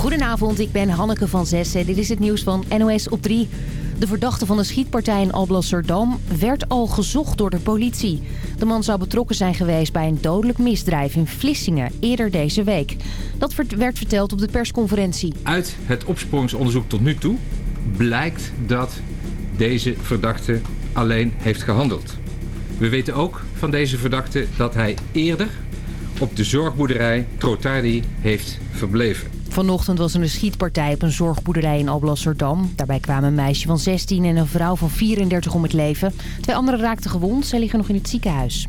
Goedenavond, ik ben Hanneke van Zessen. Dit is het nieuws van NOS op 3. De verdachte van de schietpartij in Alblasserdam werd al gezocht door de politie. De man zou betrokken zijn geweest bij een dodelijk misdrijf in Vlissingen eerder deze week. Dat werd verteld op de persconferentie. Uit het opsporingsonderzoek tot nu toe blijkt dat deze verdachte alleen heeft gehandeld. We weten ook van deze verdachte dat hij eerder op de zorgboerderij Trotardi heeft verbleven. Vanochtend was er een schietpartij op een zorgboerderij in Alblasserdam. Daarbij kwamen een meisje van 16 en een vrouw van 34 om het leven. Twee anderen raakten gewond. Zij liggen nog in het ziekenhuis.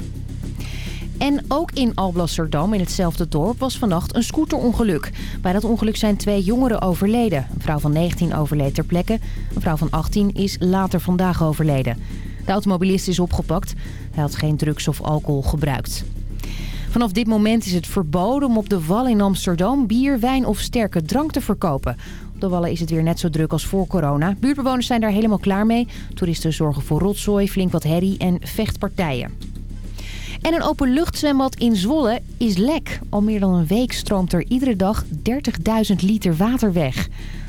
En ook in Alblasserdam, in hetzelfde dorp, was vannacht een scooterongeluk. Bij dat ongeluk zijn twee jongeren overleden. Een vrouw van 19 overleed ter plekke. Een vrouw van 18 is later vandaag overleden. De automobilist is opgepakt. Hij had geen drugs of alcohol gebruikt. Vanaf dit moment is het verboden om op de Wallen in Amsterdam bier, wijn of sterke drank te verkopen. Op de Wallen is het weer net zo druk als voor corona. Buurtbewoners zijn daar helemaal klaar mee. Toeristen zorgen voor rotzooi, flink wat herrie en vechtpartijen. En een openluchtzwembad in Zwolle is lek. Al meer dan een week stroomt er iedere dag 30.000 liter water weg.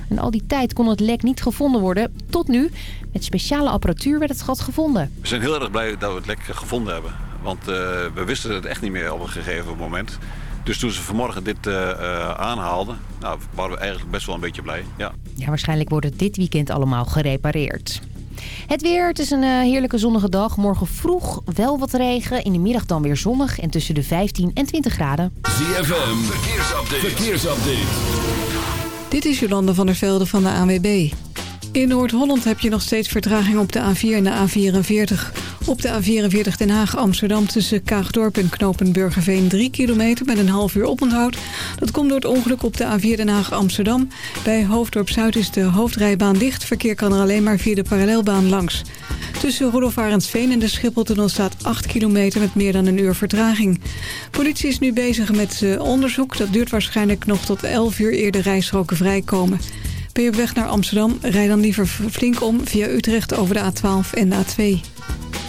En al die tijd kon het lek niet gevonden worden. Tot nu. Met speciale apparatuur werd het gat gevonden. We zijn heel erg blij dat we het lek gevonden hebben. Want uh, we wisten het echt niet meer op een gegeven moment. Dus toen ze vanmorgen dit uh, uh, aanhaalden, nou, waren we eigenlijk best wel een beetje blij. Ja. ja, waarschijnlijk wordt het dit weekend allemaal gerepareerd. Het weer, het is een heerlijke zonnige dag. Morgen vroeg wel wat regen, in de middag dan weer zonnig en tussen de 15 en 20 graden. ZFM, verkeersupdate. verkeersupdate. Dit is Jolande van der Velde van de ANWB. In Noord-Holland heb je nog steeds vertraging op de A4 en de A44. Op de A44 Den Haag-Amsterdam tussen Kaagdorp en Knopen Burgerveen 3 kilometer met een half uur oponthoud. Dat komt door het ongeluk op de A4 Den Haag-Amsterdam. Bij Hoofddorp Zuid is de hoofdrijbaan dicht. Verkeer kan er alleen maar via de parallelbaan langs. Tussen Rudolf en de Schipholtunnel staat 8 kilometer met meer dan een uur vertraging. Politie is nu bezig met eh, onderzoek. Dat duurt waarschijnlijk nog tot 11 uur eerder rijstroken vrijkomen. Ben je op weg naar Amsterdam, rij dan liever flink om via Utrecht over de A12 en de A2.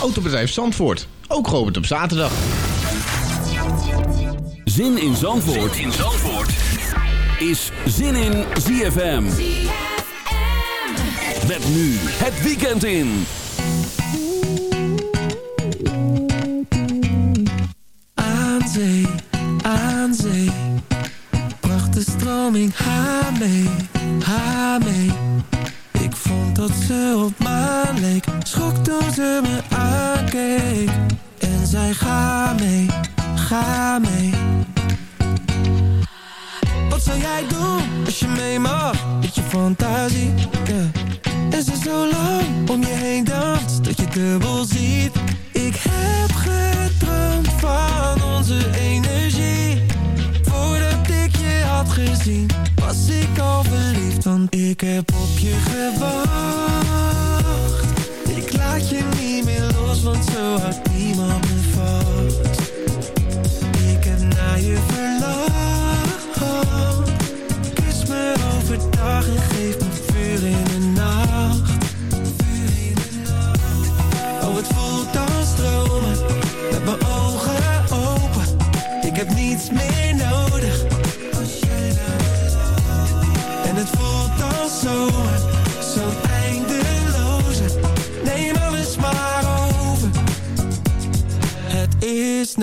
Autobedrijf Zandvoort, ook geopend op zaterdag. Zin in Zandvoort, zin in Zandvoort. is Zin in ZFM. Met nu het weekend in. Aan zee aan zee Bracht de stroming haar mee, haar mee Dat ze op maan leek. Schrok toen ze me aankeek. En zei ga mee, ga mee. Wat zou jij doen als je mee mag? Met je fantasie, yeah. En ze zo lang om je heen danst Dat je dubbel ziet. Ik heb gedroomd van onze energie gezien. Was ik al verliefd Want ik heb op je gewacht. Ik laat je niet meer los Want zo houdt niemand me vast. Ik heb naar je verlangd Kus me overdag en geef me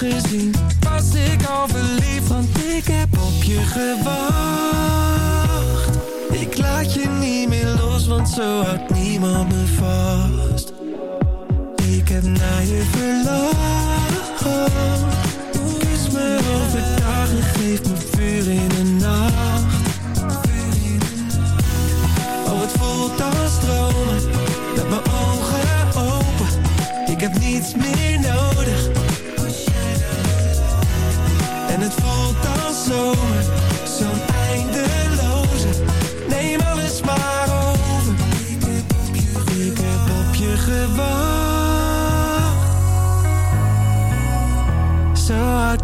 was ik al verliefd Want ik heb op je gewacht. Ik laat je niet meer los Want zo houdt niemand me vast. Ik heb naar je verlangd Kus me overdag en geef me vuur in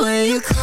When you call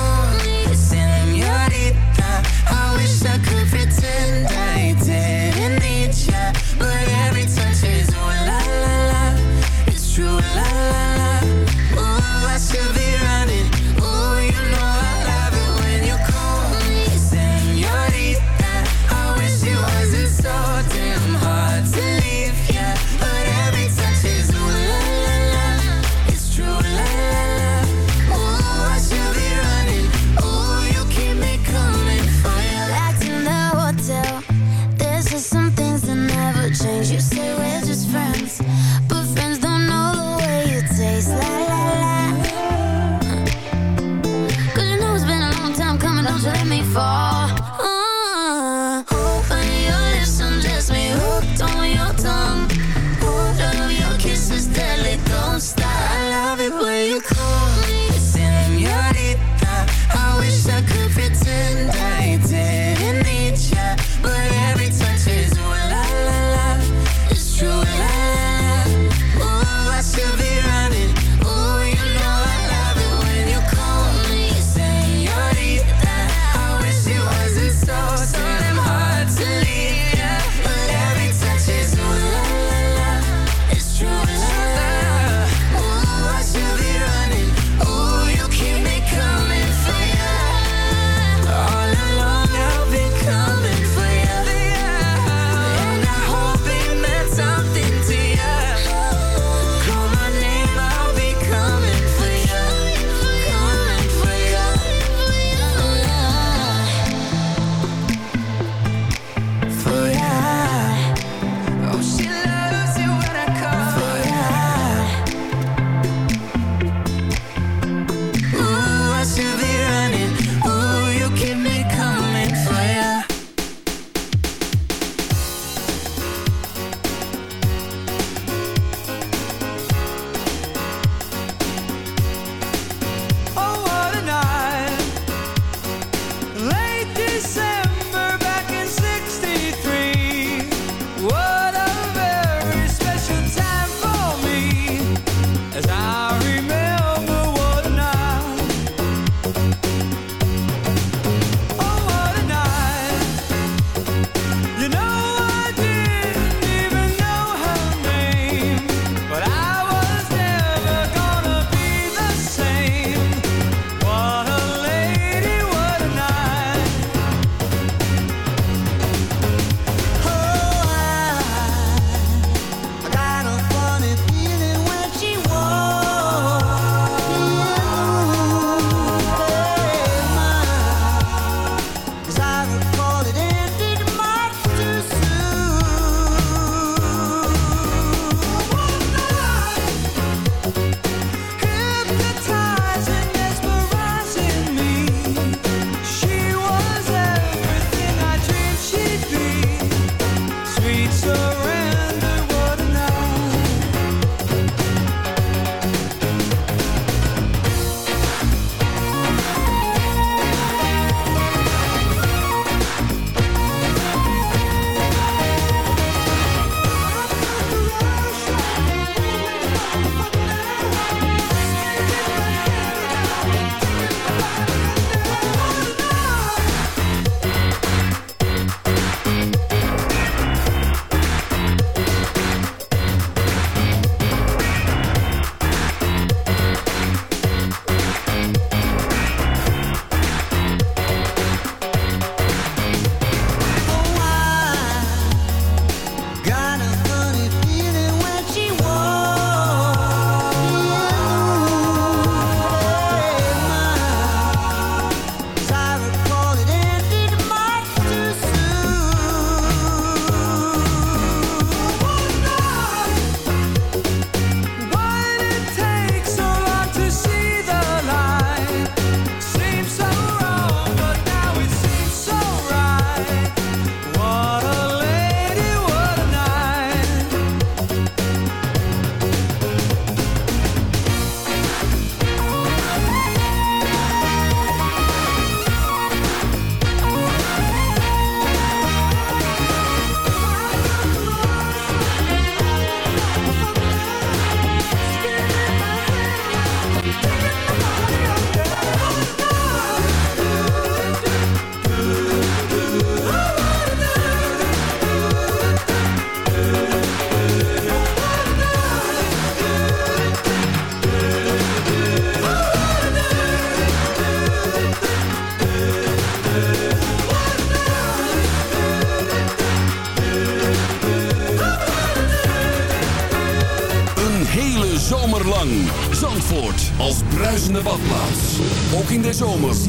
zomer.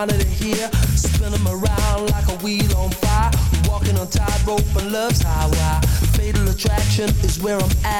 wanted to hear. Spin them around like a wheel on fire. Walking on tightrope and love's highway. Fatal attraction is where I'm at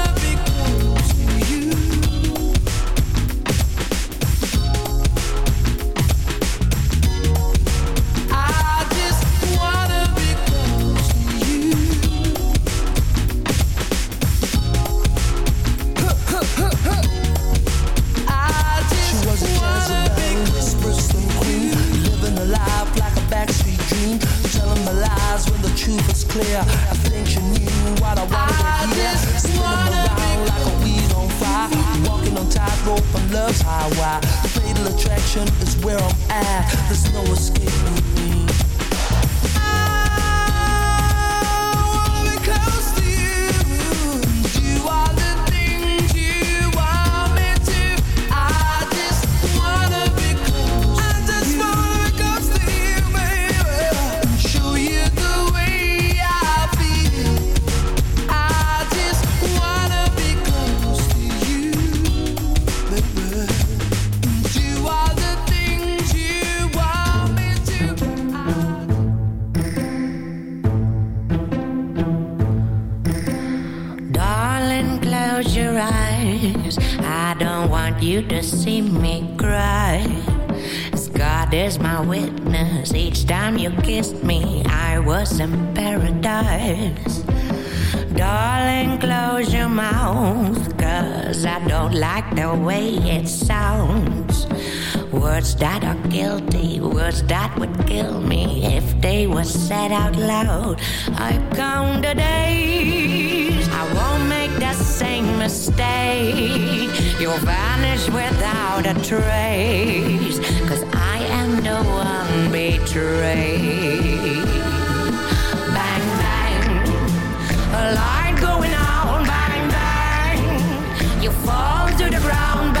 Words that are guilty, words that would kill me if they were said out loud. I count the days, I won't make the same mistake. You'll vanish without a trace, cause I am the one betrayed. Bang, bang, a light going on, bang, bang. You fall to the ground, bang.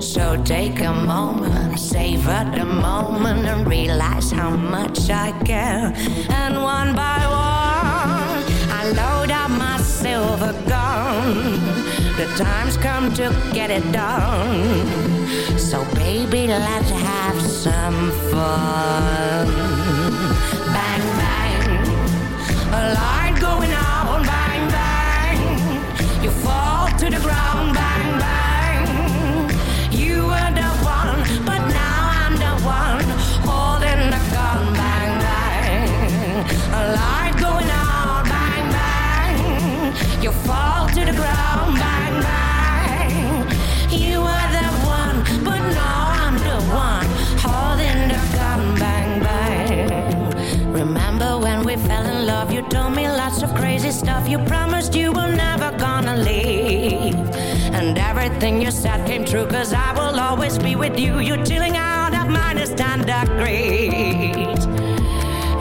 So take a moment, savor the moment, and realize how much I care. And one by one, I load up my silver gun. The time's come to get it done. So, baby, let's have some fun. Bang, bang, a light going on, bang, bang. You fall to the ground, bang. Light going on, bang, bang. You fall to the ground, bang, bang. You were the one, but now I'm the one holding the gun, bang, bang. Remember when we fell in love? You told me lots of crazy stuff. You promised you were never gonna leave. And everything you said came true, cause I will always be with you. You're chilling out at minus 10 degrees.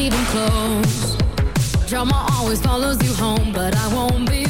even close. Drama always follows you home, but I won't be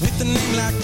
with a name like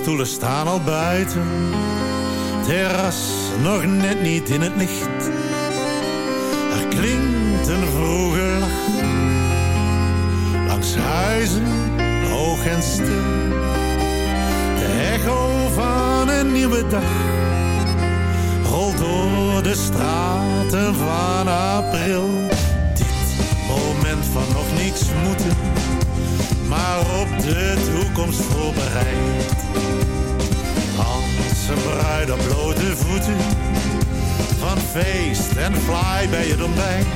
stoelen staan al buiten. Terras nog net niet in het licht. Er klinkt een vroege lach. Langs huizen, hoog en stil. De echo van een nieuwe dag. Rolt door de straten van april. Dit moment van nog niets moeten maar op de toekomst voorbereid. Een bruid op blote voeten, van feest en fly bij het ontbijt.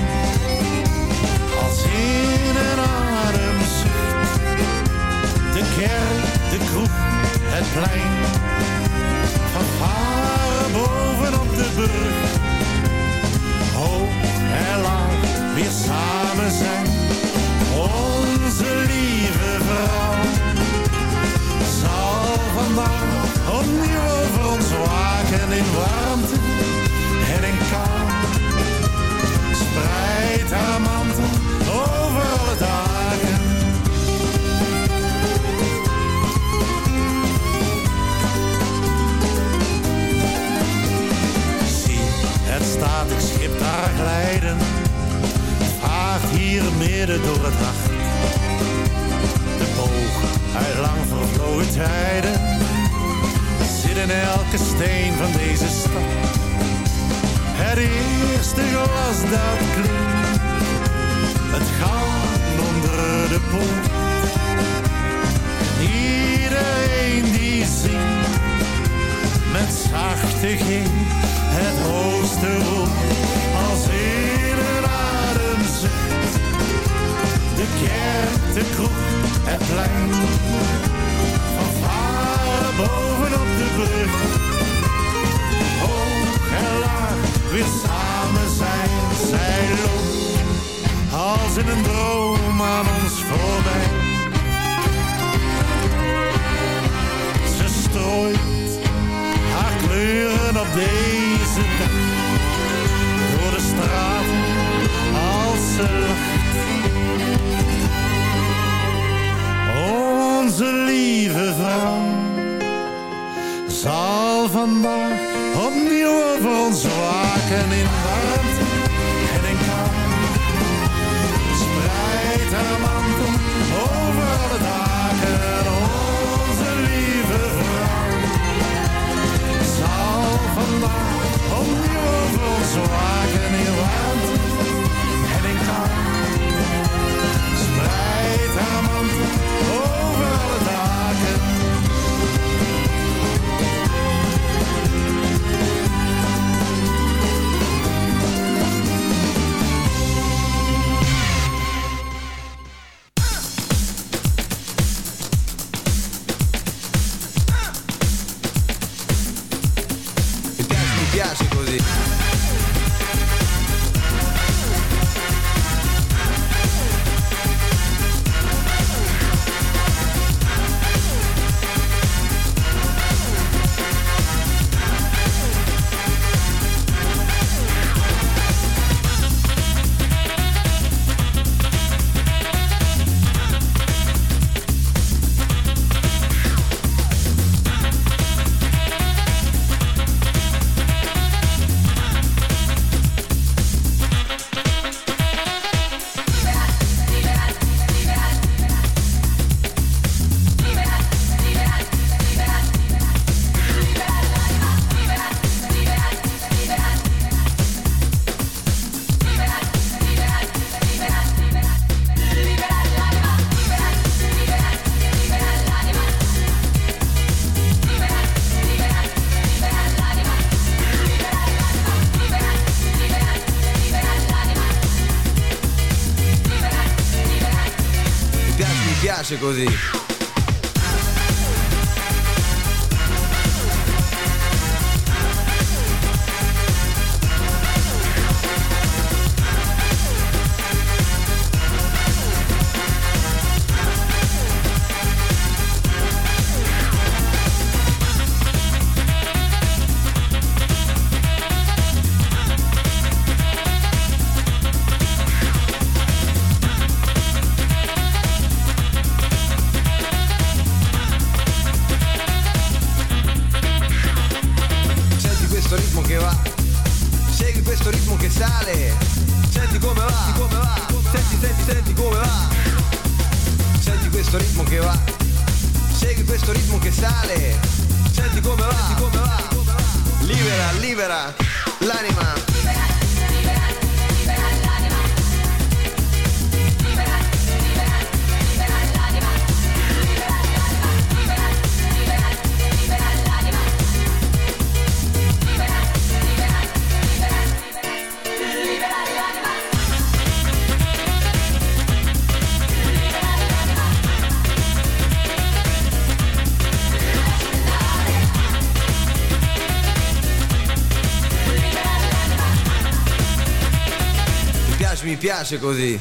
Zal vandaag opnieuw over ons waken in warmte en in kou. Spreid haar mantel over alle dagen. Onze lieve vrouw zal vandaag opnieuw over ons waken piace, così. piace così.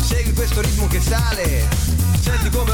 Segui questo ritmo che sale, senti come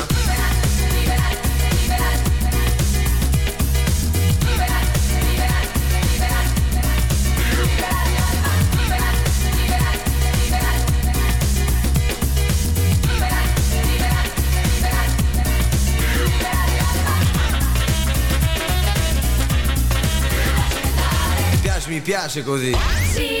piace così. Ah, sì.